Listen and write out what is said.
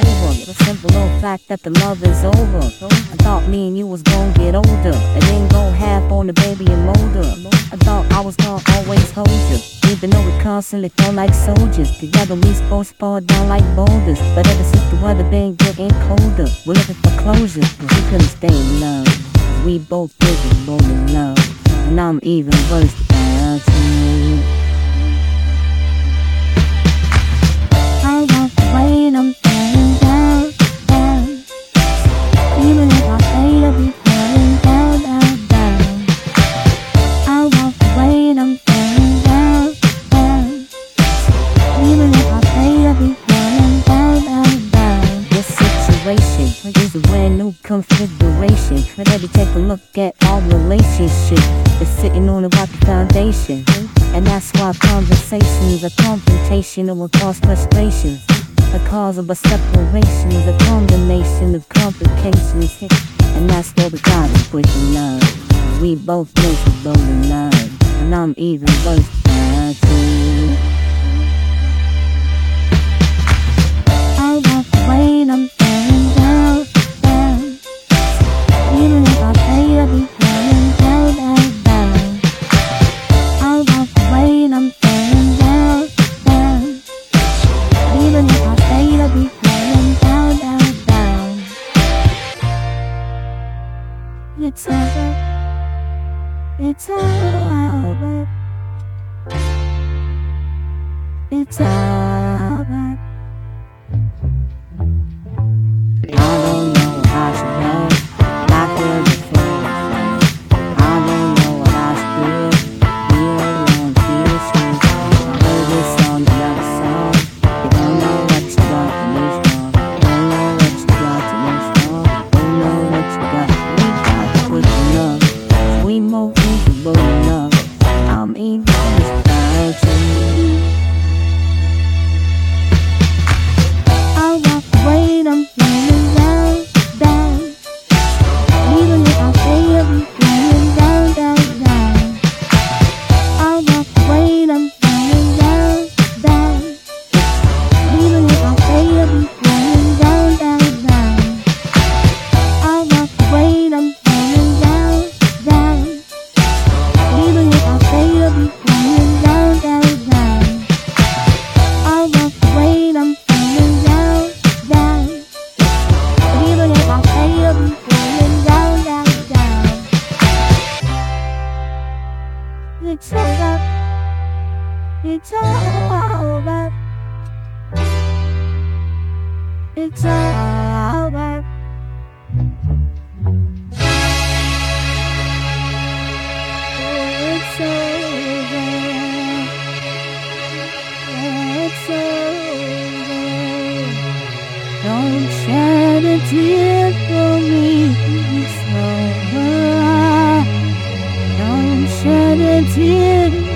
The simple old fact that the love is over. I thought me and you was gonna get older. And then go half on the baby and mold. I thought I was gonna always hold you. Even though we constantly feel like soldiers. Together we to fall down like boulders. But ever since the weather been getting colder, we're looking for closure. But we couldn't stay in love. We both miserable in love. And I'm even worse than you. Even if I say to be falling down, down. I walk away and I'm falling down, down. Even if I say to be falling down, down, down. This situation is a brand new configuration. But every take a look at our relationship. It's sitting on a rocky foundation. And that's why conversations are confrontational will cause frustrations. The cause of a separation is a combination of complications. And that's what we got is in love. We both miserable in love. And I'm even worse than. I It's over. It's over. It's over. I'm It's all over. It's all over. It's all over. It's over. It's over. Don't shed a tear for me. again